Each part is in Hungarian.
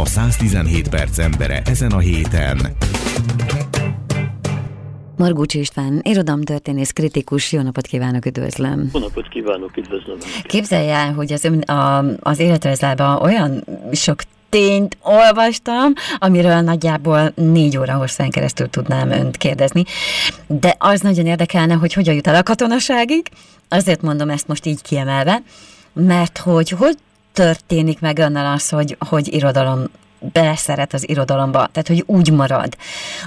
a 117 perc embere ezen a héten. Margúcs István, irodalomtörténész, kritikus, jó napot kívánok, üdvözlöm. Jó napot kívánok, üdvözlöm. Képzelj el, hogy az, a, az életrajzlában olyan sok tényt olvastam, amiről nagyjából négy óra hosszán keresztül tudnám önt kérdezni. De az nagyon érdekelne, hogy hogyan jut el a katonaságig. Azért mondom ezt most így kiemelve, mert hogy hogy történik meg önnel az, hogy, hogy irodalom beleszeret az irodalomba, tehát hogy úgy marad.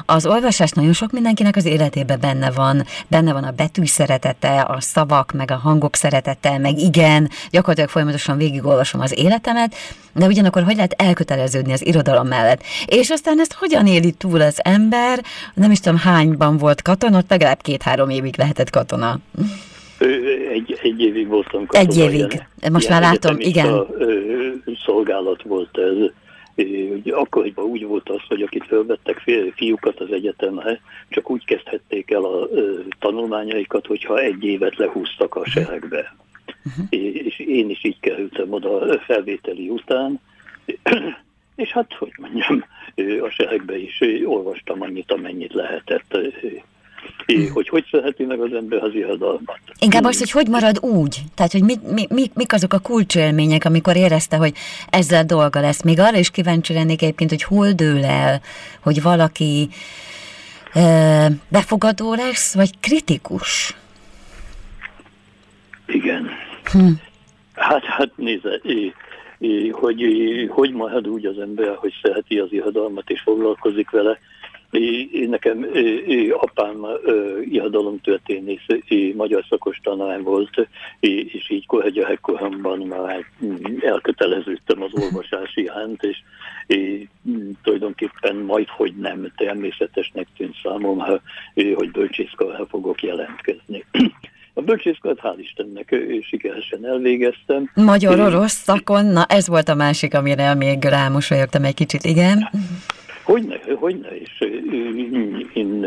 Az olvasás nagyon sok mindenkinek az életében benne van, benne van a betű szeretete, a szavak, meg a hangok szeretete, meg igen, gyakorlatilag folyamatosan végigolvasom az életemet, de ugyanakkor hogy lehet elköteleződni az irodalom mellett. És aztán ezt hogyan éli túl az ember, nem is tudom hányban volt katona, legalább két-három évig lehetett katona. Egy, egy évig voltam katona. Egy évig. Ilyen, Most már látom, igen. A, szolgálat volt ez hogy akkoriban úgy volt az, hogy akit felvettek fiúkat az egyetemre, csak úgy kezdhették el a tanulmányaikat, hogyha egy évet lehúztak a seregbe. Uh-huh. És én is így kerültem oda felvételi után, és hát, hogy mondjam, a seregbe is olvastam annyit, amennyit lehetett hogy hogy szereti meg az ember az irodalmat. Inkább az, hogy hogy marad úgy? Tehát, hogy mi, mi, mi, mik azok a kulcsélmények, amikor érezte, hogy ezzel dolga lesz. Még arra is kíváncsi lennék egyébként, hogy hol dől el, hogy valaki e, befogadó lesz, vagy kritikus? Igen. Hm. Hát, hát nézze, hogy, hogy marad úgy az ember, hogy szereti az irodalmat és foglalkozik vele, én nekem apám irodalomtörténész, magyar szakos tanár volt, és így gyerekkoromban már elköteleződtem az olvasás iránt, és tulajdonképpen majd, hogy nem természetesnek tűnt számomra, hogy bölcsészkarra fogok jelentkezni. A bölcsészkart hál' Istennek sikeresen elvégeztem. Magyar-orosz szakon, na ez volt a másik, amire még rámosolyogtam egy kicsit, igen. Hogyne, hogyne, és én,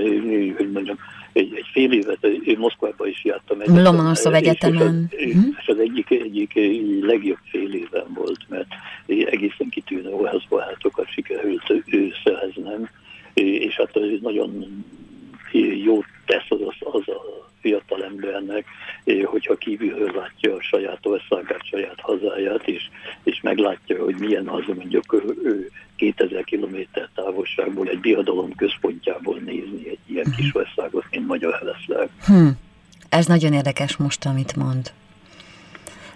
hogy mondjam, egy, egy fél évet én Moszkvában is jártam. Lomonoszov Egyetemen. És, és, és az egyik, egyik legjobb fél éven volt, mert egészen kitűnő barátokat sikerült ő szereznem, és hát nagyon jót tesz az, az fiatal embernek, hogyha kívülről látja a saját országát, saját hazáját, és, és meglátja, hogy milyen az mondjuk ő 2000 kilométer távolságból egy biadalom központjából nézni egy ilyen kis mhm. országot, mint Magyarország. Hm. Ez nagyon érdekes most, amit mond.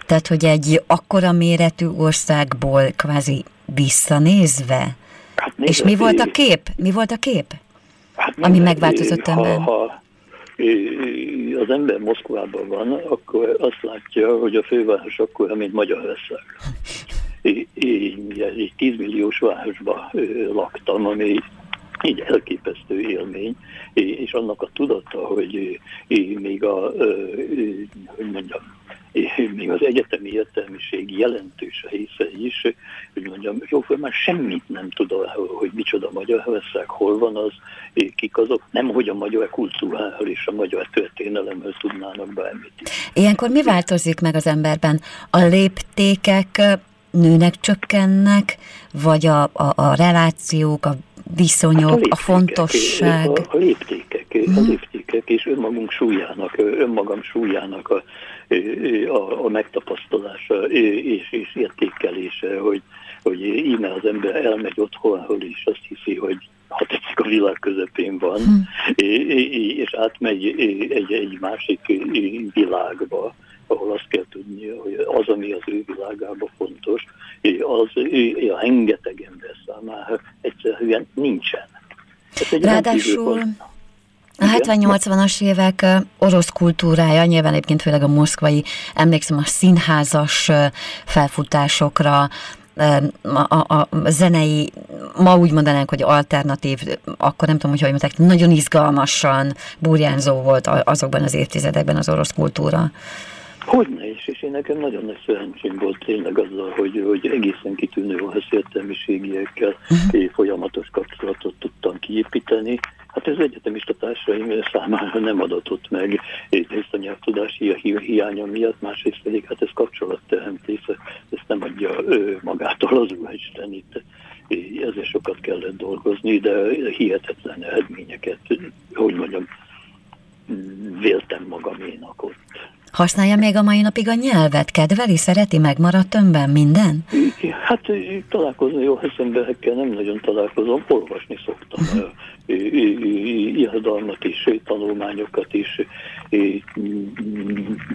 Tehát, hogy egy akkora méretű országból kvázi visszanézve, hát és mi volt a kép? Mi volt a kép? Hát ami megváltozott ha, ha az ember Moszkvában van, akkor azt látja, hogy a főváros akkor, mint Magyarország. Én egy 10 milliós városban laktam, ami így elképesztő élmény, és annak a tudata, hogy még a, hogy mondjam, még az egyetemi értelmiség jelentős része is, hogy mondjam, jóformán semmit nem tud hogy micsoda Magyarország, hol van az, kik azok, nem hogy a magyar kultúráról és a magyar történelemről tudnának bármit. Ilyenkor mi változik meg az emberben? A léptékek nőnek, csökkennek, vagy a, a, a relációk, a viszonyok, hát a, a fontosság? A, a léptékek, a léptékek és önmagunk súlyának, önmagam súlyának a, a, a megtapasztalása és, és értékelése, hogy, hogy íme az ember elmegy otthonról, és azt hiszi, hogy ha tetszik, a világ közepén van, hmm. és átmegy egy, egy másik világba, ahol azt kell tudnia, hogy az, ami az ő világában fontos, az a rengeteg ember számára egyszerűen nincsen. Ráadásul a 70-80-as évek orosz kultúrája, nyilván egyébként főleg a moszkvai, emlékszem a színházas felfutásokra, a, a, a zenei, ma úgy mondanánk, hogy alternatív, akkor nem tudom, hogy hogy mondták, nagyon izgalmasan burjánzó volt azokban az évtizedekben az orosz kultúra. Hogyne is, és én nekem nagyon nagy szerencsém volt tényleg azzal, hogy, hogy egészen kitűnő értelmiségiekkel uh-huh. folyamatos kapcsolatot tudtam kiépíteni. Hát ez egyetemista társaim számára nem adatott meg egyrészt a nyelvtudási hiánya miatt, másrészt pedig hát ez kapcsolatteremtés, ezt nem adja magától az Úristen itt. Ezért sokat kellett dolgozni, de hihetetlen eredményeket, hogy mondjam, véltem magaménak ott. Használja még a mai napig a nyelvet? Kedveli, szereti, megmaradt önben minden? Hát találkozni jó emberekkel nem nagyon találkozom, olvasni szoktam irodalmat is, tanulmányokat is,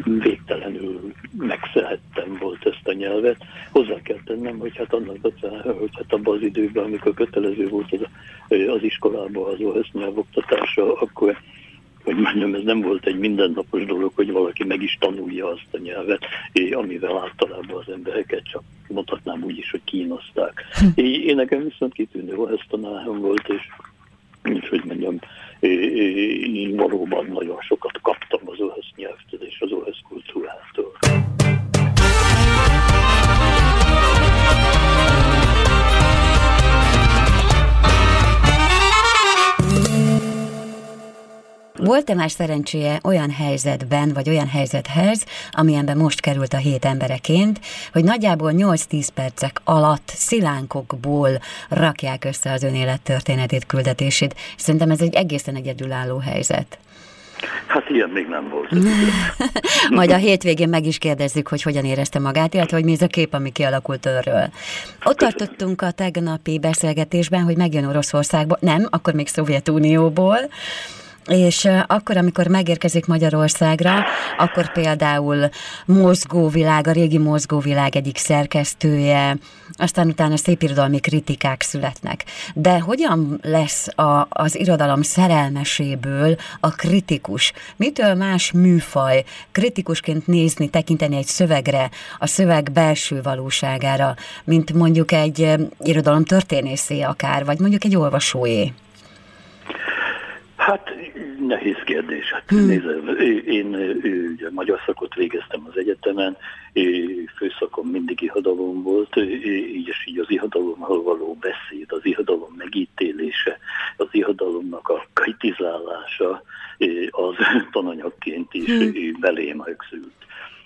végtelenül megszerettem volt ezt a nyelvet. Hozzá kell tennem, hogy hát annak hogy hát abban az időben, amikor kötelező volt az, az iskolában az orosz nyelvoktatása, akkor hogy mondjam, ez nem volt egy mindennapos dolog, hogy valaki meg is tanulja azt a nyelvet, amivel általában az embereket csak mondhatnám úgy is, hogy kínozták. Én nekem viszont kitűnő ezt tanárom volt, és, és hogy mondjam, én valóban nagyon sokat kaptam az orosz nyelvtől és az orosz kultúrától. Volt-e más szerencséje olyan helyzetben, vagy olyan helyzethez, amilyenben most került a hét embereként, hogy nagyjából 8-10 percek alatt szilánkokból rakják össze az ön élettörténetét, küldetését. Szerintem ez egy egészen egyedülálló helyzet. Hát ilyen még nem volt. Majd a hétvégén meg is kérdezzük, hogy hogyan érezte magát, illetve hogy mi ez a kép, ami kialakult őről. Ott tartottunk a tegnapi beszélgetésben, hogy megjön Oroszországból, nem, akkor még Szovjetunióból, és akkor, amikor megérkezik Magyarországra, akkor például mozgóvilág, a régi mozgóvilág egyik szerkesztője, aztán utána szép irodalmi kritikák születnek. De hogyan lesz a, az irodalom szerelmeséből a kritikus? Mitől más műfaj kritikusként nézni, tekinteni egy szövegre, a szöveg belső valóságára, mint mondjuk egy irodalom történészé akár, vagy mondjuk egy olvasóé? Hát nehéz kérdés. Hát, hmm. nézze, én, ugye, magyar szakot végeztem az egyetemen, főszakom mindig ihadalom volt, így és így az ihadalommal való beszéd, az ihadalom megítélése, az ihadalomnak a kritizálása, az tananyagként is hmm. belém rögzült.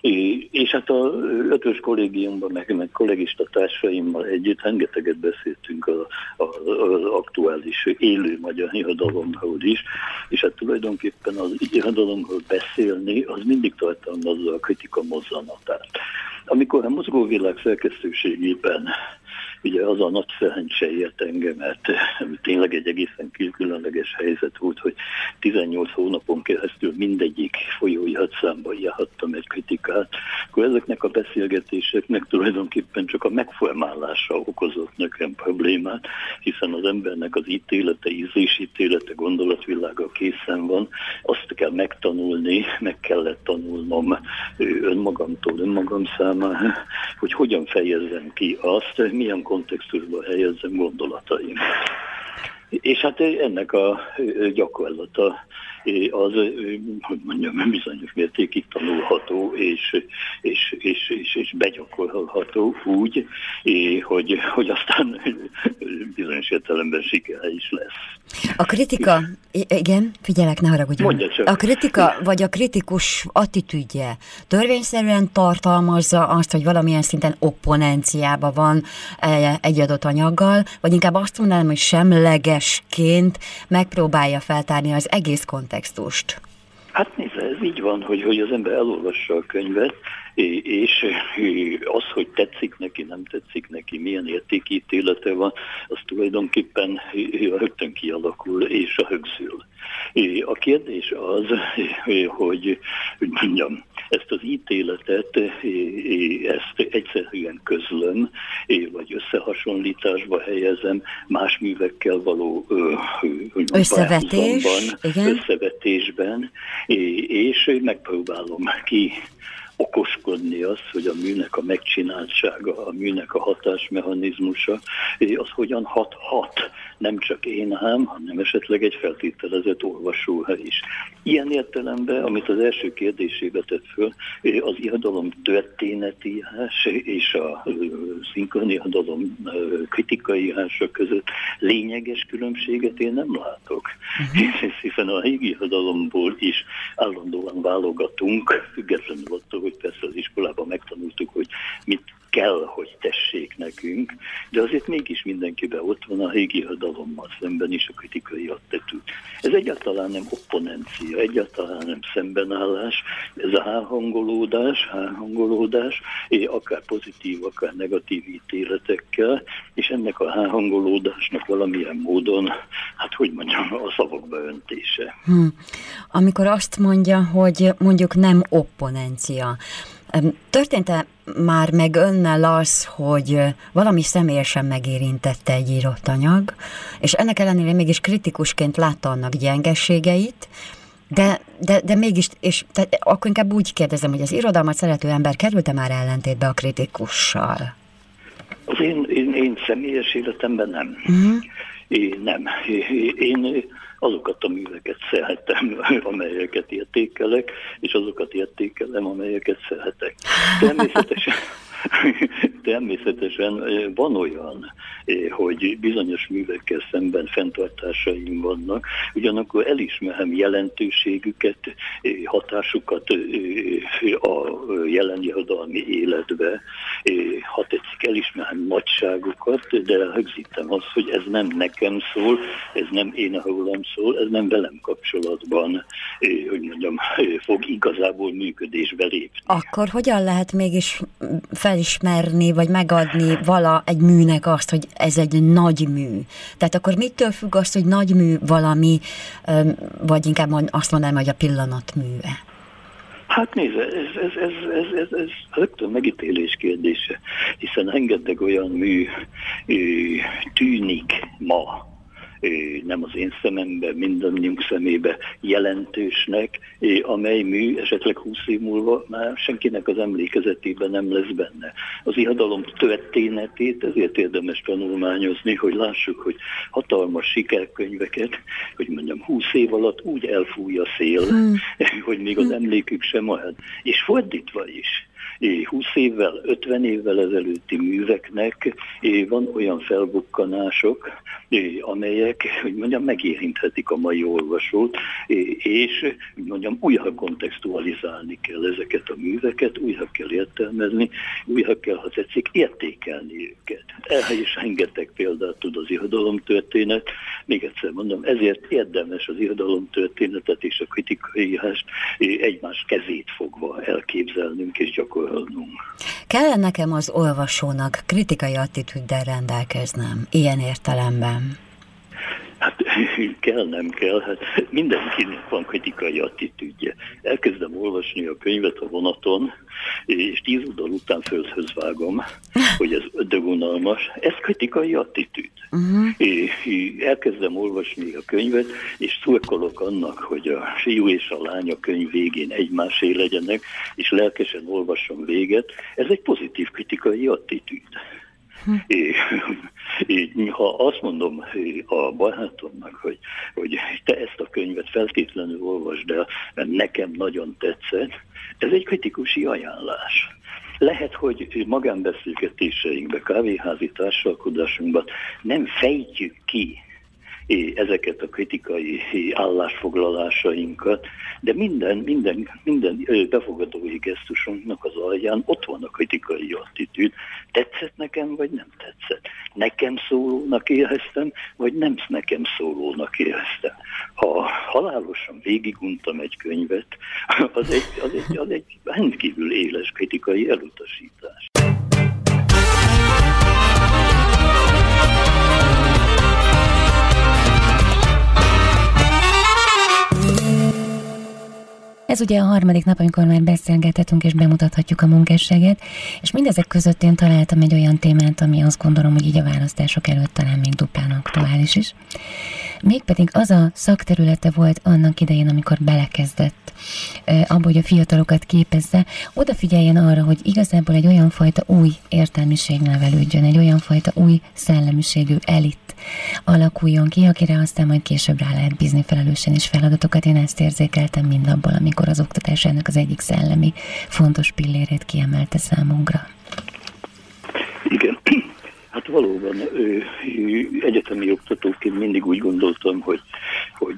És hát a ötös kollégiumban, meg, meg kollégista társaimmal együtt rengeteget beszéltünk az aktuális élő magyar irodalomról is, és hát tulajdonképpen az irodalomról beszélni, az mindig tartalmazza a kritika mozzanatát. Amikor a mozgóvilág szerkesztőségében ugye az a nagy szerencse ért engemet, tényleg egy egészen különleges helyzet volt, hogy 18 hónapon keresztül mindegyik folyói hadszámba írhattam egy kritikát, akkor ezeknek a beszélgetéseknek tulajdonképpen csak a megformálása okozott nekem problémát, hiszen az embernek az ítélete, ízésítélete, gondolatvilága készen van, azt kell megtanulni, meg kellett tanulnom önmagamtól, önmagam számára, hogy hogyan fejezzem ki azt, milyen kontextusba helyezzem gondolataim. És hát ennek a gyakorlata az, hogy mondjam, bizonyos mértékig tanulható és, és, és, és, és begyakorolható úgy, hogy, hogy aztán bizonyos értelemben sikere is lesz. A kritika, igen, figyelek, ne haragudjon. A kritika, vagy a kritikus attitűdje törvényszerűen tartalmazza azt, hogy valamilyen szinten opponenciába van e, egy adott anyaggal, vagy inkább azt mondanám, hogy semlegesként megpróbálja feltárni az egész kontextust. Hát nézze, ez így van, hogy, hogy az ember elolvassa a könyvet, és az, hogy tetszik neki, nem tetszik neki, milyen értékítélete van, az tulajdonképpen rögtön kialakul és a högzül. A kérdés az, hogy, hogy mondjam, ezt az ítéletet, ezt egyszerűen közlöm, vagy összehasonlításba helyezem más művekkel való Összevetés, igen. összevetésben, és megpróbálom ki okoskodni az, hogy a műnek a megcsináltsága, a műnek a hatásmechanizmusa, az hogyan hat-hat, nem csak én ám, hanem esetleg egy feltételezett olvasóha is. Ilyen értelemben, amit az első kérdésébe tett föl, az irodalom történeti és a szinkroniadalom kritikai írása között lényeges különbséget én nem látok. Uh-huh. Hiszen a régi irodalomból is állandóan válogatunk, függetlenül attól, hogy persze az iskolában megtanultuk, hogy mit kell, hogy tessék nekünk, de azért mégis mindenkiben ott van a régi irodalommal szemben is a kritikai attitűd. Ez egyáltalán nem opponencia, egyáltalán nem szembenállás, ez a hárhangolódás, hárhangolódás, akár pozitív, akár negatív ítéletekkel, és ennek a hárhangolódásnak valamilyen módon, hát hogy mondjam, a szavakba öntése. Hmm. Amikor azt mondja, hogy mondjuk nem opponencia, Történt-e már meg önnel az, hogy valami személyesen megérintette egy írott anyag, és ennek ellenére mégis kritikusként látta annak gyengességeit, de, de, de mégis, és tehát akkor inkább úgy kérdezem, hogy az irodalmat szerető ember került-e már ellentétbe a kritikussal? Az én, én, én személyes életemben nem. Uh-huh. Én nem. Én azokat a műveket szeretem, amelyeket értékelek, és azokat értékelem, amelyeket szeretek. Természetesen Természetesen van olyan, hogy bizonyos művekkel szemben fenntartásaim vannak, ugyanakkor elismerem jelentőségüket, hatásukat a jelen irodalmi életbe, ha tetszik, elismerem nagyságukat, de rögzítem azt, hogy ez nem nekem szól, ez nem én rólam szól, ez nem velem kapcsolatban, hogy mondjam, fog igazából működésbe lépni. Akkor hogyan lehet mégis felismerni, vagy megadni vala egy műnek azt, hogy ez egy nagy mű. Tehát akkor mitől függ az, hogy nagy mű valami, vagy inkább azt mondanám, hogy a pillanat műve? Hát nézze, ez, ez, ez, ez, ez, ez rögtön megítélés kérdése, hiszen rengeteg olyan mű tűnik ma, nem az én szemembe, mindannyiunk szemébe jelentősnek, amely mű esetleg 20 év múlva már senkinek az emlékezetében nem lesz benne. Az irodalom történetét ezért érdemes tanulmányozni, hogy lássuk, hogy hatalmas sikerkönyveket, hogy mondjam, 20 év alatt úgy elfúj a szél, hmm. hogy még az emlékük sem marad. És fordítva is 20 évvel, 50 évvel ezelőtti műveknek van olyan felbukkanások, amelyek, hogy mondjam, megérinthetik a mai olvasót, és, hogy mondjam, újra kontextualizálni kell ezeket a műveket, újra kell értelmezni, újra kell, ha tetszik, értékelni őket. Erre is rengeteg példát tud az irodalomtörténet. Még egyszer mondom, ezért érdemes az irodalomtörténetet és a kritikai írást egymás kezét fogva elképzelnünk és gyakorolni gyakorolnunk. Kell nekem az olvasónak kritikai attitűddel rendelkeznem, ilyen értelemben? Hát kell, nem kell, hát mindenkinek van kritikai attitűdje. Elkezdem olvasni a könyvet a vonaton, és tíz oldal után földhöz vágom, hogy ez dögunalmas. Ez kritikai attitűd. Uh-huh. Elkezdem olvasni a könyvet, és szurkolok annak, hogy a fiú és a lány a könyv végén egymásé legyenek, és lelkesen olvasom véget. Ez egy pozitív kritikai attitűd. É, é, ha azt mondom a barátomnak, hogy, hogy te ezt a könyvet feltétlenül olvasd el, mert nekem nagyon tetszett, ez egy kritikusi ajánlás. Lehet, hogy magánbeszélgetéseinkben, kávéházi társalkodásunkban nem fejtjük ki ezeket a kritikai állásfoglalásainkat, de minden, minden, minden befogadói gesztusunknak az alján ott van a kritikai attitűd. Tetszett nekem, vagy nem tetszett? Nekem szólónak éreztem, vagy nem nekem szólónak éreztem? Ha halálosan végiguntam egy könyvet, az egy, az egy, az egy rendkívül éles kritikai elutasítás. Ez ugye a harmadik nap, amikor már beszélgethetünk és bemutathatjuk a munkásságet, és mindezek között én találtam egy olyan témát, ami azt gondolom, hogy így a választások előtt talán még duplán aktuális is. Mégpedig az a szakterülete volt annak idején, amikor belekezdett abban, hogy a fiatalokat képezze, odafigyeljen arra, hogy igazából egy olyan fajta új értelmiség nevelődjön, egy olyan fajta új szellemiségű elit alakuljon ki, akire aztán majd később rá lehet bízni felelősen is feladatokat. Én ezt érzékeltem mind abból, amikor az oktatás ennek az egyik szellemi fontos pillérét kiemelte számunkra. Igen, Hát valóban egyetemi oktatóként mindig úgy gondoltam, hogy, hogy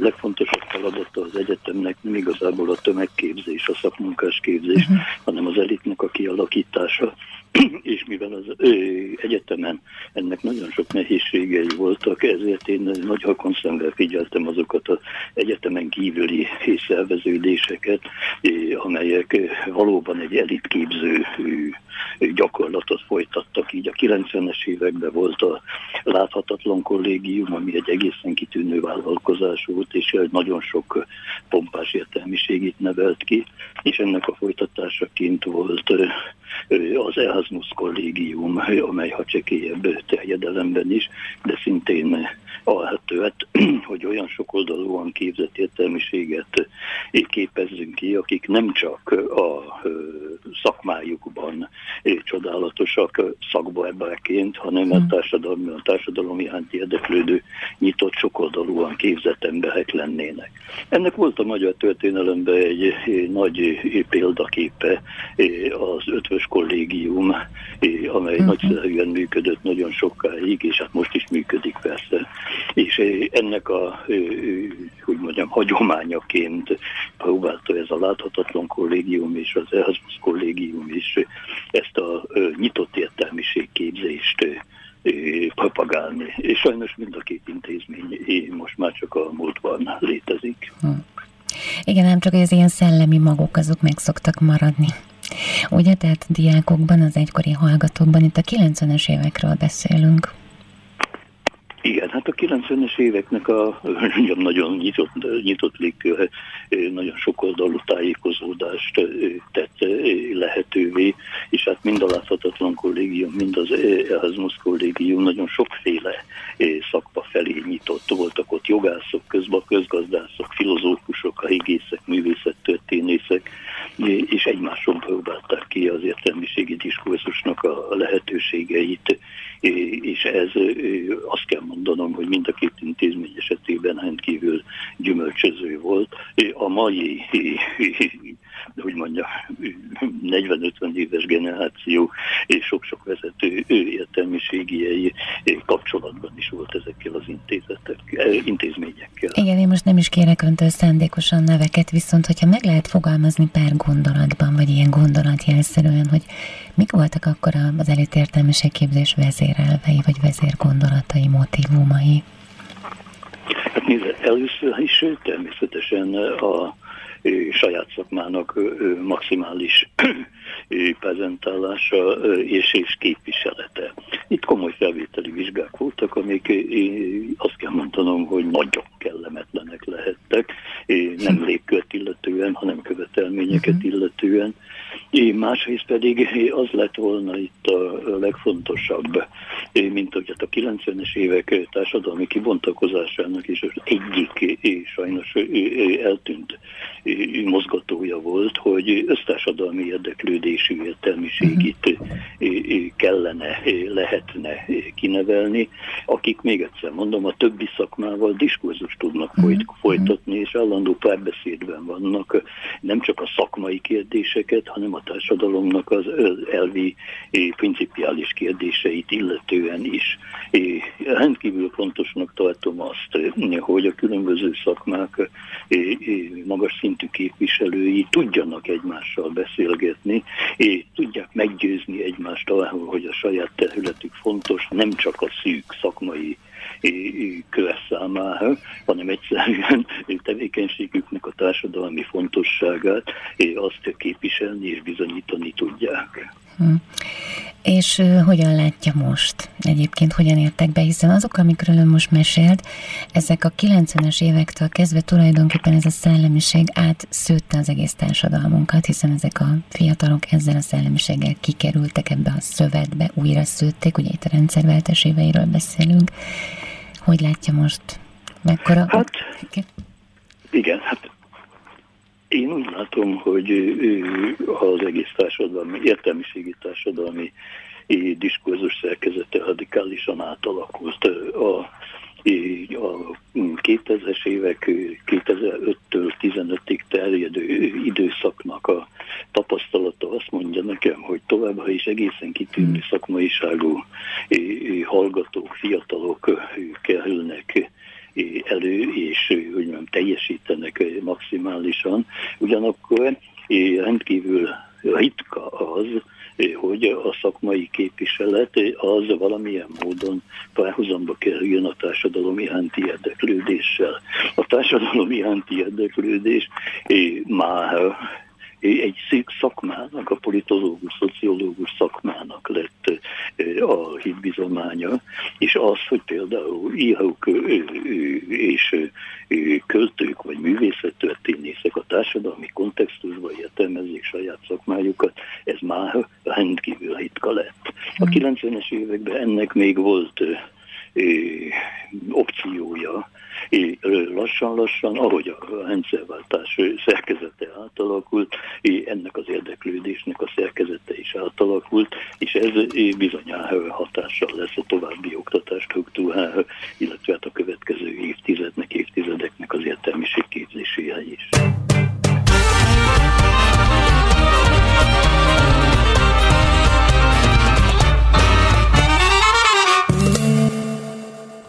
legfontosabb feladata az egyetemnek nem igazából a tömegképzés, a szakmunkás képzés, uh-huh. hanem az elitnek a kialakítása. És mivel az ö, egyetemen ennek nagyon sok nehézségei voltak, ezért én nagy hakonszemvel figyeltem azokat az egyetemen kívüli szerveződéseket, amelyek valóban egy elitképző gyakorlatot folytattak. Így a 90-es években volt a láthatatlan kollégium, ami egy egészen kitűnő vállalkozás volt, és nagyon sok pompás értelmiségét nevelt ki, és ennek a folytatásaként volt az Erasmus kollégium, amely ha csekélyebb terjedelemben is, de szintén alhetőet, hogy olyan sokoldalúan képzett értelmiséget képezzünk ki, akik nem csak a szakmájukban csodálatosak szakba ebbeként, hanem a hmm. társadalmi, a társadalom iránt érdeklődő, nyitott, sokoldalúan képzett emberek lennének. Ennek volt a magyar történelemben egy nagy példaképe az ötvös kollégium, amely uh-huh. nagyszerűen működött nagyon sokáig, és hát most is működik persze. És ennek a, hogy mondjam, hagyományaként próbálta ez a láthatatlan kollégium és az Erasmus kollégium is ezt a nyitott értelmiségképzést propagálni. És sajnos mind a két intézmény most már csak a múltban létezik. Hm. Igen, nem csak az ilyen szellemi magok azok meg szoktak maradni. Ugye, tehát diákokban, az egykori hallgatókban, itt a 90-es évekről beszélünk. Igen, hát a 90-es éveknek a nagyon nyitott, nyitott légkör, nagyon sokoldalú tájékozódást tett lehetővé, és hát mind a láthatatlan kollégium, mind az Erasmus kollégium nagyon sokféle szakma felé nyitott. Voltak ott jogászok, közben közgazdászok, filozófusok, a higészek, művészettörténészek, és egymáson próbálták ki az értelmiségi diskurzusnak a lehetőségeit, és ez azt kell mondanom, hogy mind a két intézmény esetében rendkívül gyümölcsöző volt. A mai hogy mondja, 40-50 éves generáció és sok-sok vezető ő értelmiségiei kapcsolatban is volt ezekkel az intézetek, intézményekkel. Igen, én most nem is kérek öntől szándékosan neveket, viszont hogyha meg lehet fogalmazni pár gondolatban, vagy ilyen gondolatjelszerűen, hogy mik voltak akkor az elit értelmiségképzés vezérelvei, vagy vezérgondolatai, motivumai? Hát nézd, először is természetesen a saját szakmának maximális prezentálása és, és képviselete. Itt komoly felvételi vizsgák voltak, amik azt kell mondanom, hogy nagyon kellemetlenek lehettek, nem légkört illetően, hanem követelményeket mhm. illetően. Másrészt pedig az lett volna itt a legfontosabb, mint hogy hát a 90-es évek társadalmi kibontakozásának is az egyik sajnos eltűnt mozgatója volt, hogy össztársadalmi érdeklődésű értelmiségét kellene, lehetne kinevelni, akik még egyszer mondom, a többi szakmával diskurzus tudnak mhm. folytatni, és állandó párbeszédben vannak nem csak a szakmai kérdéseket, hanem a társadalomnak az elvi, principiális kérdéseit illetően is. Rendkívül fontosnak tartom azt, hogy a különböző szakmák magas szintű képviselői tudjanak egymással beszélgetni, és tudják meggyőzni egymást arról, hogy a saját területük fontos, nem csak a szűk szakmai kör számára, hanem egyszerűen tevékenységüknek a társadalmi fontosságát azt képviselni és bizonyítani tudják. És uh, hogyan látja most? Egyébként hogyan értek be? Hiszen azok, amikről ön most mesélt, ezek a 90-es évektől kezdve tulajdonképpen ez a szellemiség átszőtte az egész társadalmunkat, hiszen ezek a fiatalok ezzel a szellemiséggel kikerültek ebbe a szövetbe, újra szőtték, ugye itt a rendszerváltás éveiről beszélünk. Hogy látja most? Mekkora? Hát, igen, hát Én úgy látom, hogy az egész társadalmi, értelmiségi társadalmi diskurzus szerkezete radikálisan átalakult. A a 2000-es évek 2005-től 15-ig terjedő időszaknak a tapasztalata azt mondja nekem, hogy továbbá is egészen kitűnő hmm. szakmaiságú hallgatók, fiatalok kerülnek elő, és hogy mondjam, teljesítenek maximálisan. Ugyanakkor rendkívül ritka az, hogy a szakmai képviselet az valamilyen módon párhuzamba kerüljön a társadalom iránti érdeklődéssel. A társadalom iránti érdeklődés már egy szakmának, a politológus, szociológus szakmának a hitbizománya, és az, hogy például írók és költők vagy művészettörténészek a társadalmi kontextusban értelmezik saját szakmájukat, ez már rendkívül ritka lett. A 90-es hmm. években ennek még volt opciója, lassan-lassan, ahogy a rendszerváltás szerkezete átalakult, ennek az érdeklődésnek a szerkezete is átalakult, és ez bizonyára hatással lesz a további oktatás struktúrára, illetve hát a következő évtizednek, évtizedeknek az értelmiség képzésére is.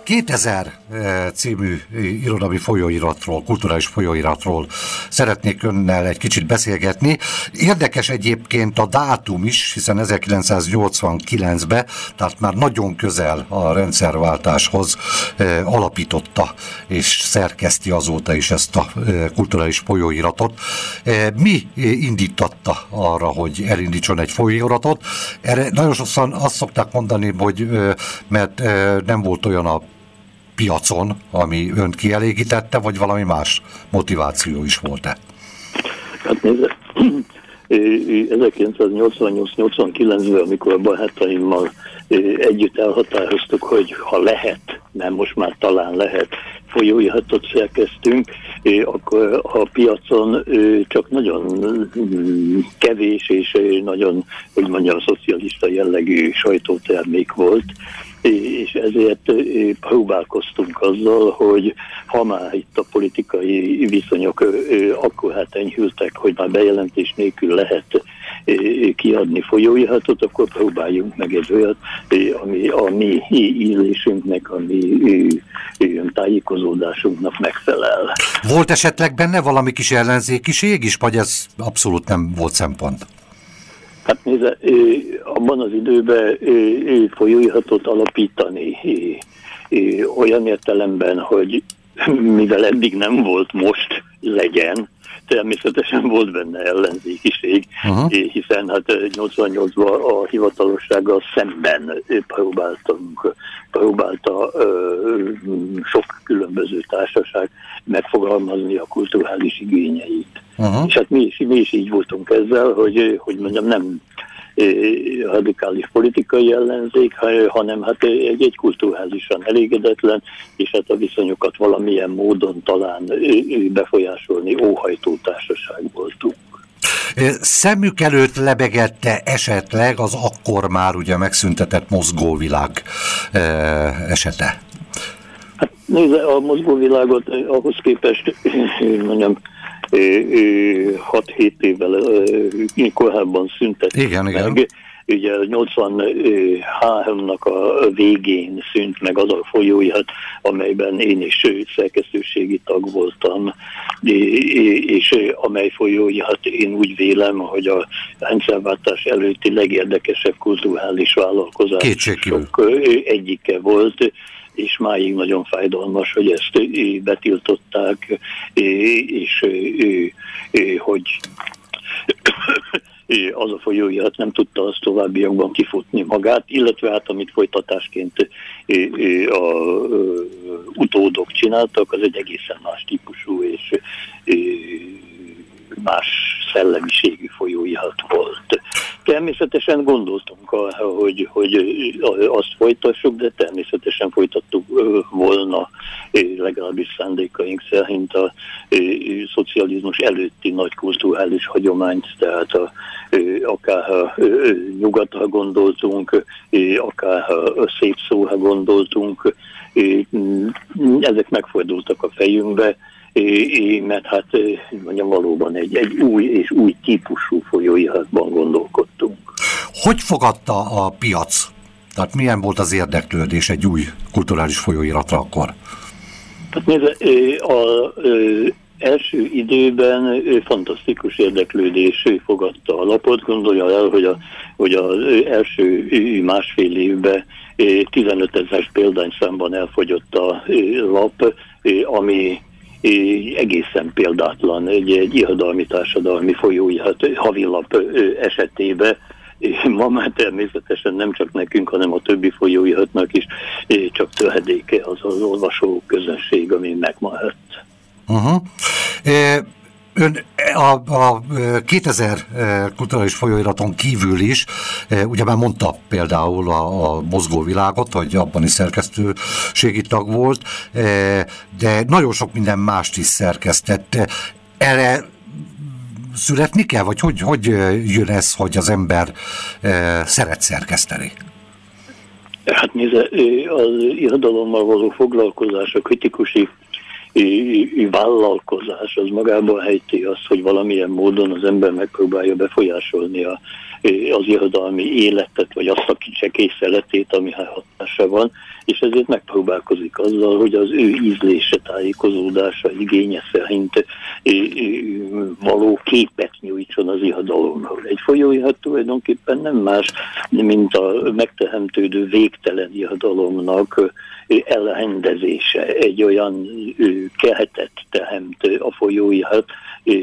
2000 eh, című irodalmi folyóiratról, kulturális folyóiratról szeretnék önnel egy kicsit beszélgetni. Érdekes egyébként a dátum is, hiszen 1989-ben, tehát már nagyon közel a rendszerváltáshoz eh, alapította és szerkeszti azóta is ezt a eh, kulturális folyóiratot. Mi indítatta arra, hogy elindítson egy folyóiratot? Erre nagyon sokszor azt szokták mondani, hogy mert nem volt olyan a piacon, ami önt kielégítette, vagy valami más motiváció is volt-e? Hát nézze, 1988-89-ben, amikor a barátaimmal együtt elhatároztuk, hogy ha lehet, nem most már talán lehet, folyóiratot szerkeztünk, akkor a piacon csak nagyon mm, kevés és nagyon, hogy mondjam, szocialista jellegű sajtótermék volt, és ezért próbálkoztunk azzal, hogy ha már itt a politikai viszonyok akkor hát enyhültek, hogy már bejelentés nélkül lehet kiadni folyóiratot, akkor próbáljunk meg egy olyat, ami a mi ízlésünknek, a mi tájékozódásunknak megfelel. Volt esetleg benne valami kis ellenzékiség is, vagy ez abszolút nem volt szempont? Hát nézze, abban az időben folyóiratot alapítani olyan értelemben, hogy mivel eddig nem volt, most legyen, természetesen volt benne ellenzékiség, uh-huh. hiszen hát 88-ban a hivatalossággal szemben próbáltunk, próbálta ö, sok különböző társaság megfogalmazni a kulturális igényeit. Uh-huh. És hát mi is, mi is így voltunk ezzel, hogy, hogy mondjam, nem radikális politikai ellenzék, hanem hát egy, egy kulturálisan elégedetlen, és hát a viszonyokat valamilyen módon talán befolyásolni óhajtó társaság voltunk. Szemük előtt lebegette esetleg az akkor már ugye megszüntetett mozgóvilág esete? Hát nézze, a mozgóvilágot ahhoz képest, mondjam, 6-7 évvel korábban szüntették igen, meg. Igen. Ugye 83-nak a végén szűnt meg az a folyóirat, amelyben én is szerkesztőségi tag voltam, és amely folyóirat én úgy vélem, hogy a rendszerváltás előtti legérdekesebb kulturális vállalkozások egyike volt, és máig nagyon fájdalmas, hogy ezt betiltották, és hogy az a folyóirat nem tudta az továbbiakban kifutni magát, illetve hát amit folytatásként a utódok csináltak, az egy egészen más típusú és más szellemiségű folyóirat volt. természetesen gondoltunk hogy, hogy azt folytassuk, de természetesen folytattuk volna legalábbis szándékaink szerint a szocializmus előtti nagy kulturális hagyományt, tehát a, akár a nyugatra gondoltunk, akár a szép szóra gondoltunk, ezek megfordultak a fejünkbe, mert hát mondjam, valóban egy, egy új és új típusú folyóiratban gondolkodtunk. Hogy fogadta a piac? Tehát milyen volt az érdeklődés egy új kulturális folyóiratra akkor? Hát nézze, az első időben fantasztikus érdeklődés fogadta a lapot. Gondolja el, hogy, a, hogy az első másfél évben 15 ezer példányszámban elfogyott a lap, ami egészen példátlan egy, egy irodalmi társadalmi folyóirat havilap esetében, ma már természetesen nem csak nekünk, hanem a többi folyóiratnak is csak töhedéke az az olvasó közönség, ami megmaradt. Uh-huh. Ön a, a 2000 kulturális folyóiraton kívül is, ugye már mondta például a, a mozgóvilágot, hogy abban is szerkesztőségi tag volt, de nagyon sok minden mást is szerkesztett. Erre születni kell, vagy hogy, hogy jön ez, hogy az ember szeret szerkeszteni? Hát nézze, az irodalommal való foglalkozás, a kritikusi vállalkozás az magában hejti azt, hogy valamilyen módon az ember megpróbálja befolyásolni a, az irodalmi életet, vagy azt a kicsekészeletét, ami hatása van, és ezért megpróbálkozik azzal, hogy az ő ízlése, tájékozódása, igénye szerint való képet nyújtson az irodalomról. Egy folyóirat tulajdonképpen nem más, mint a megteremtődő végtelen irodalomnak elrendezése, egy olyan kehetet teremt a folyóirat,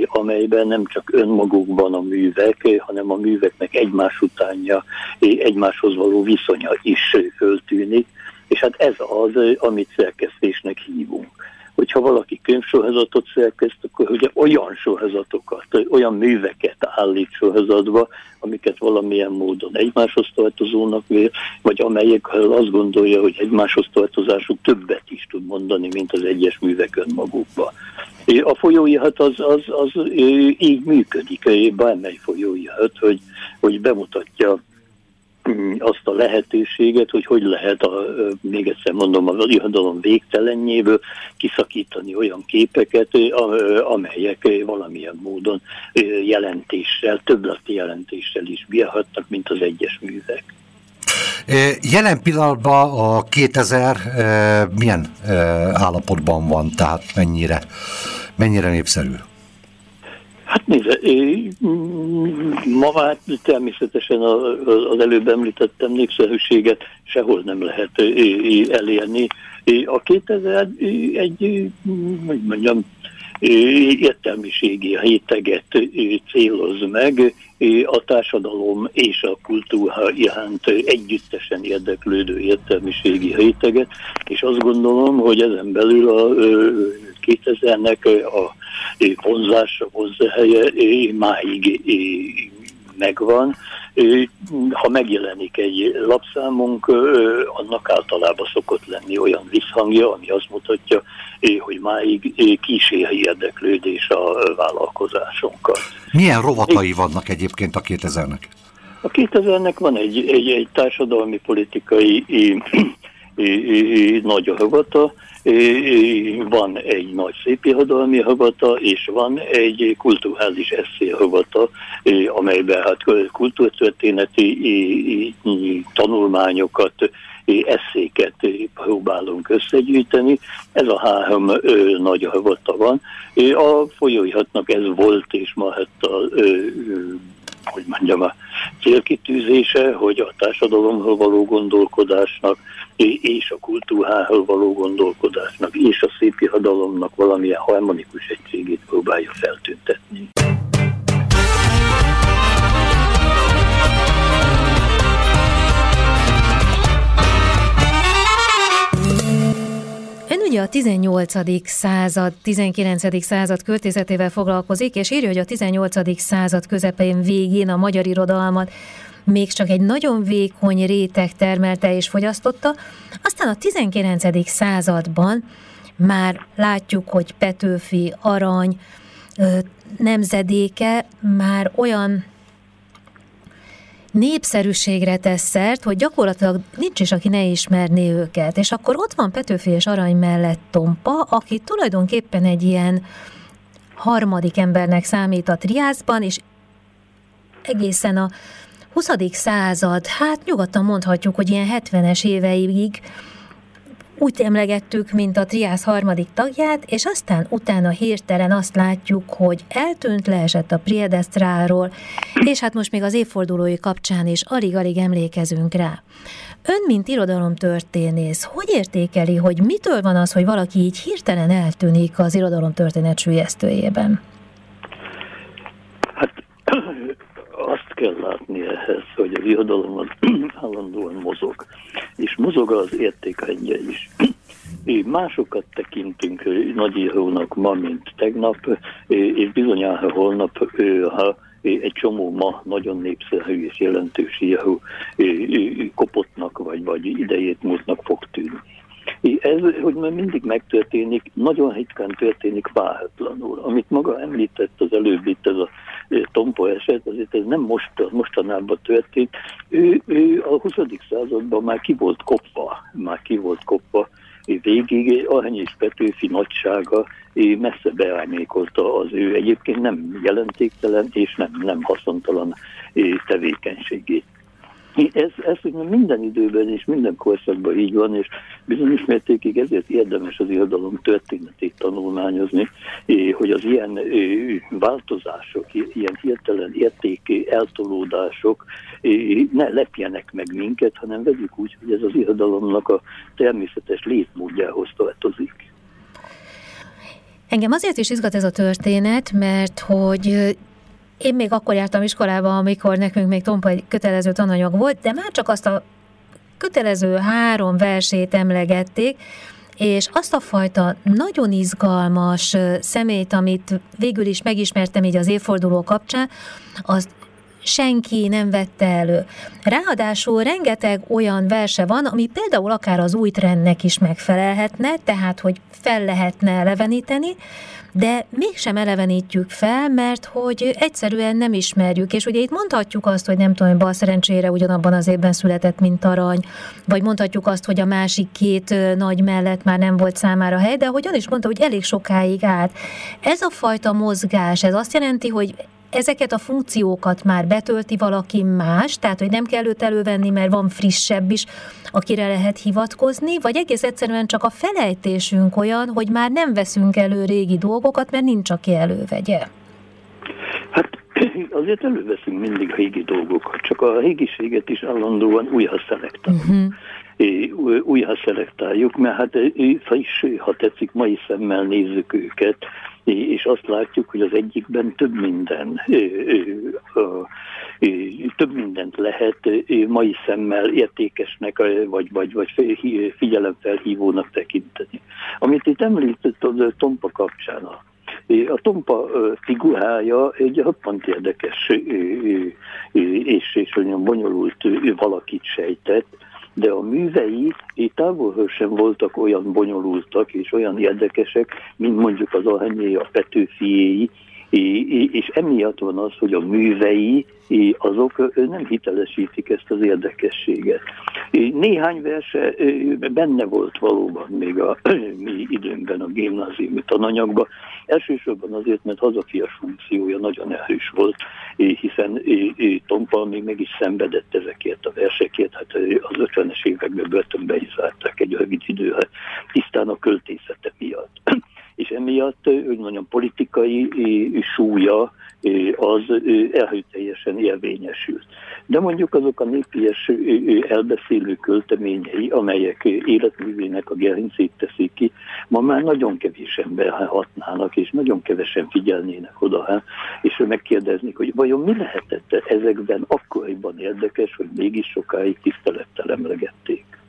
amelyben nem csak önmagukban a művek, hanem a műveknek egymás utánja, egymáshoz való viszonya is föltűnik, és hát ez az, amit szerkesztésnek hívunk hogyha valaki könyvsorhazatot szerkeszt, akkor ugye olyan sorhazatokat, olyan műveket állít sorhazatba, amiket valamilyen módon egymáshoz tartozónak vél, vagy amelyekről azt gondolja, hogy egymáshoz tartozású többet is tud mondani, mint az egyes művek önmagukba. A folyóirat az, az, az így működik, bármely folyóirat, hogy, hogy bemutatja azt a lehetőséget, hogy hogy lehet, a, még egyszer mondom, az irodalom végtelenjéből kiszakítani olyan képeket, amelyek valamilyen módon jelentéssel, többleti jelentéssel is bírhatnak, mint az egyes művek. Jelen pillanatban a 2000 milyen állapotban van, tehát mennyire, mennyire népszerű? Hát nézze, ma már természetesen az előbb említettem népszerűséget sehol nem lehet elérni. A 2000 egy, hogy mondjam, értelmiségi réteget céloz meg, a társadalom és a kultúra iránt együttesen érdeklődő értelmiségi réteget, és azt gondolom, hogy ezen belül a 2000-nek a vonzása, vonzhelye máig megvan. Ha megjelenik egy lapszámunk, annak általában szokott lenni olyan visszhangja, ami azt mutatja, hogy máig kíséri érdeklődés a vállalkozásunkat. Milyen rovatai vannak egyébként a 2000-nek? A 2000-nek van egy, egy, egy társadalmi politikai nagy rovata, van egy nagy szépirodalmi havata, és van egy kulturális havata, amelyben hát kultúrtörténeti tanulmányokat, eszéket próbálunk összegyűjteni. Ez a három nagy havata van. A folyóiratnak ez volt, és ma hát a hogy mondjam, a célkitűzése, hogy a társadalomról való gondolkodásnak és a kultúráról való gondolkodásnak és a szép irodalomnak valamilyen harmonikus egységét próbálja feltüntetni. Ugye a 18. század, 19. század költészetével foglalkozik, és írja, hogy a 18. század közepén végén a magyar irodalmat még csak egy nagyon vékony réteg termelte és fogyasztotta, aztán a 19. században már látjuk, hogy Petőfi, Arany, nemzedéke már olyan népszerűségre tesz szert, hogy gyakorlatilag nincs is, aki ne ismerné őket. És akkor ott van Petőfi és Arany mellett Tompa, aki tulajdonképpen egy ilyen harmadik embernek számít a triászban, és egészen a 20. század, hát nyugodtan mondhatjuk, hogy ilyen 70-es éveig úgy emlegettük, mint a triász harmadik tagját, és aztán utána hirtelen azt látjuk, hogy eltűnt, leesett a Priedesztráról, és hát most még az évfordulói kapcsán is alig-alig emlékezünk rá. Ön, mint irodalomtörténész, hogy értékeli, hogy mitől van az, hogy valaki így hirtelen eltűnik az irodalomtörténet sülyeztőjében? Hát kell látni ehhez, hogy az irodalom az állandóan mozog, és mozog az értékrendje is. Másokat tekintünk nagyírónak ma, mint tegnap, és bizonyára holnap, ha egy csomó ma nagyon népszerű és jelentős író kopottnak vagy, vagy idejét múltnak fog tűnni. Ez, hogy már mindig megtörténik, nagyon ritkán történik váratlanul. Amit maga említett az előbb itt, ez a Tompo eset, azért ez nem most, mostanában történt. Ő, ő a 20. században már ki volt kopva, már ki volt kopva, végig Arany és Petőfi nagysága messze beárnyékolta az ő egyébként nem jelentéktelen és nem, nem haszontalan tevékenységét. Ez, ez minden időben és minden korszakban így van, és bizonyos mértékig ezért érdemes az irodalom történetét tanulmányozni, hogy az ilyen változások, ilyen hirtelen érték eltolódások ne lepjenek meg minket, hanem vegyük úgy, hogy ez az irodalomnak a természetes létmódjához tartozik. Engem azért is izgat ez a történet, mert hogy én még akkor jártam iskolába, amikor nekünk még tompa egy kötelező tananyag volt, de már csak azt a kötelező három versét emlegették, és azt a fajta nagyon izgalmas szemét, amit végül is megismertem így az évforduló kapcsán, az senki nem vette elő. Ráadásul rengeteg olyan verse van, ami például akár az új trendnek is megfelelhetne, tehát hogy fel lehetne eleveníteni, de mégsem elevenítjük fel, mert hogy egyszerűen nem ismerjük, és ugye itt mondhatjuk azt, hogy nem tudom, bal szerencsére ugyanabban az évben született, mint arany, vagy mondhatjuk azt, hogy a másik két nagy mellett már nem volt számára hely, de ahogyan is mondta, hogy elég sokáig állt. Ez a fajta mozgás, ez azt jelenti, hogy ezeket a funkciókat már betölti valaki más, tehát hogy nem kell őt elővenni, mert van frissebb is, akire lehet hivatkozni, vagy egész egyszerűen csak a felejtésünk olyan, hogy már nem veszünk elő régi dolgokat, mert nincs, aki elővegye. Hát azért előveszünk mindig régi dolgokat, csak a régiséget is állandóan újra szelektáljuk. Uh-huh. Újra szelektáljuk, mert hát friss, ha tetszik, mai szemmel nézzük őket, és azt látjuk, hogy az egyikben több minden, több mindent lehet mai szemmel értékesnek, vagy, vagy, vagy figyelemfelhívónak tekinteni. Amit itt említett a Tompa kapcsán, a Tompa figurája egy roppant érdekes és, és olyan bonyolult valakit sejtett, de a művei távolról sem voltak olyan bonyolultak és olyan érdekesek, mint mondjuk az Aranyé, a Petőfiéi, és emiatt van az, hogy a művei azok nem hitelesítik ezt az érdekességet. Néhány verse benne volt valóban még a mi időnkben a gimnáziumi tananyagban, elsősorban azért, mert hazafias funkciója nagyon erős volt, hiszen Tompa még meg is szenvedett ezekért a versekért, hát az 50-es években börtönbe is zárták egy rövid időre, tisztán a költészete miatt és emiatt, hogy mondjam, politikai súlya az elhőteljesen élvényesült. De mondjuk azok a népies elbeszélő költeményei, amelyek életművének a gerincét teszik ki, ma már nagyon kevés ember hatnának, és nagyon kevesen figyelnének oda, és megkérdeznék, hogy vajon mi lehetett ezekben akkoriban érdekes, hogy mégis sokáig tisztelettel emlegették.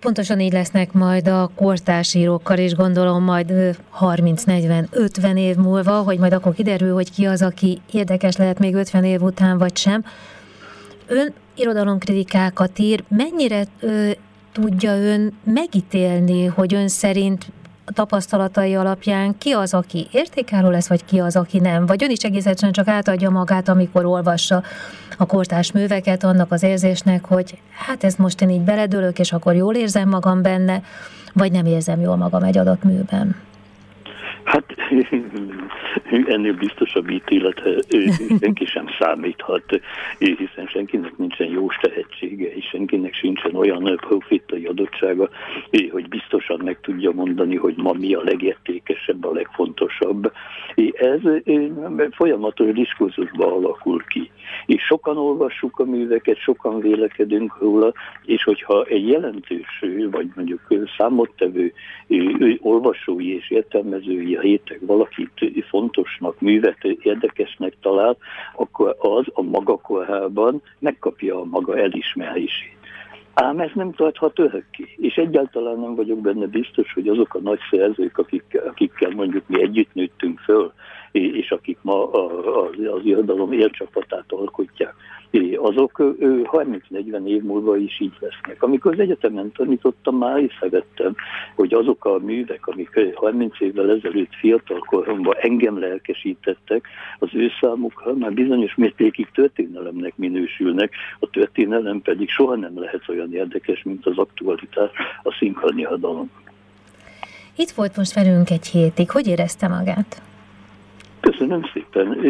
Pontosan így lesznek majd a kortársírókkal is, gondolom majd 30-40-50 év múlva, hogy majd akkor kiderül, hogy ki az, aki érdekes lehet még 50 év után, vagy sem. Ön irodalomkritikákat ír, mennyire ö, tudja ön megítélni, hogy ön szerint tapasztalatai alapján ki az, aki értékelő lesz, vagy ki az, aki nem? Vagy ön is egész egyszerűen csak átadja magát, amikor olvassa a kortás műveket, annak az érzésnek, hogy hát ezt most én így beledőlök, és akkor jól érzem magam benne, vagy nem érzem jól magam egy adott műben? Ennél biztosabb ítéletre senki sem számíthat, hiszen senkinek nincsen jó tehetsége, és senkinek sincsen olyan profitai adottsága, hogy biztosan meg tudja mondani, hogy ma mi a legértékesebb, a legfontosabb. Ez folyamatos diskurzusba alakul ki. És sokan olvassuk a műveket, sokan vélekedünk róla, és hogyha egy jelentős, vagy mondjuk számottevő olvasói és értelmezői a hétek valakit fontosnak, művet érdekesnek talál, akkor az a maga korában megkapja a maga elismerését. Ám ez nem tarthat örökké, és egyáltalán nem vagyok benne biztos, hogy azok a nagy szerzők, akik, akikkel mondjuk mi együtt nőttünk föl, és akik ma az irodalom élcsapatát alkotják, azok 30-40 év múlva is így lesznek. Amikor az egyetemen tanítottam, már észrevettem, hogy azok a művek, amik 30 évvel ezelőtt fiatal koromban engem lelkesítettek, az ő számukra már bizonyos mértékig történelemnek minősülnek, a történelem pedig soha nem lehet olyan érdekes, mint az aktualitás, a szinkronihadalom. Itt volt most velünk egy hétig. Hogy érezte magát? Köszönöm szépen.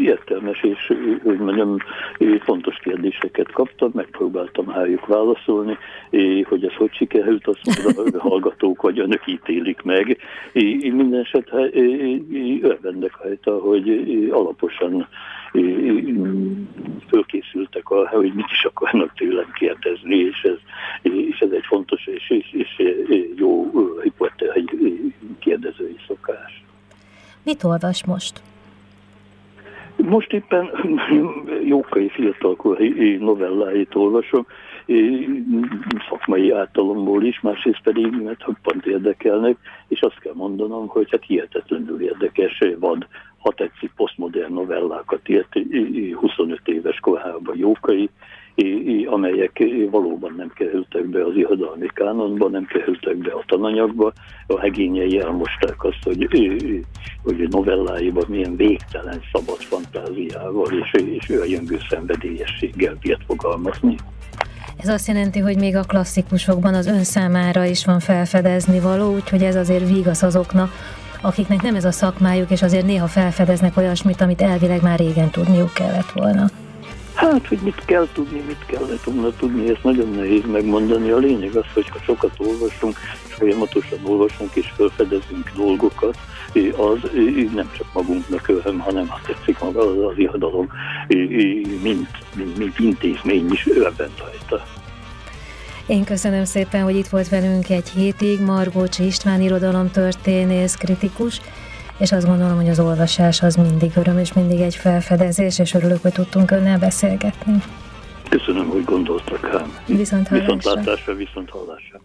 Értelmes és, hogy mondjam, fontos kérdéseket kaptam, megpróbáltam rájuk válaszolni, hogy ez hogy sikerült, azt a hallgatók vagy önök ítélik meg. Minden esetre örvendek rajta, hogy alaposan fölkészültek arra, hogy mit is akarnak tőlem kérdezni, és ez, és ez egy fontos és, és, és jó kérdezői szokás. Mit olvas most? Most éppen jókai fiatalkori novelláit olvasom, szakmai általomból is, másrészt pedig, mert pont érdekelnek, és azt kell mondanom, hogy hát hihetetlenül érdekes, vad, ha tetszik, posztmodern novellákat írt 25 éves korában jókai, amelyek valóban nem kerültek be az irodalmi kánonba, nem kerültek be a tananyagba. A hegényei elmosták azt, hogy, hogy novelláiban milyen végtelen szabad fantáziával és, és jönő szenvedélyességgel bírt fogalmazni. Ez azt jelenti, hogy még a klasszikusokban az ön számára is van felfedezni való, úgyhogy ez azért vígasz azoknak, akiknek nem ez a szakmájuk, és azért néha felfedeznek olyasmit, amit elvileg már régen tudniuk kellett volna. Hát, hogy mit kell tudni, mit kellett volna tudni, ezt nagyon nehéz megmondani. A lényeg az, hogy ha sokat olvasunk, folyamatosan olvasunk és felfedezünk dolgokat, az nem csak magunknak hanem azt tetszik maga az, az irodalom, mint, mint, mint intézmény is örvend rajta. Én köszönöm szépen, hogy itt volt velünk egy hétig Margócsi István irodalomtörténész, kritikus, és azt gondolom, hogy az olvasás az mindig öröm, és mindig egy felfedezés, és örülök, hogy tudtunk önnel beszélgetni. Köszönöm, hogy gondoltak rám. Viszont hallásra. Viszont látásra, viszont hallásra.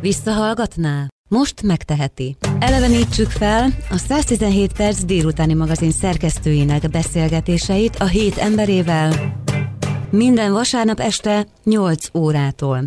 Visszahallgatná? Most megteheti. Elevenítsük fel a 117 perc délutáni magazin szerkesztőinek beszélgetéseit a hét emberével minden vasárnap este 8 órától.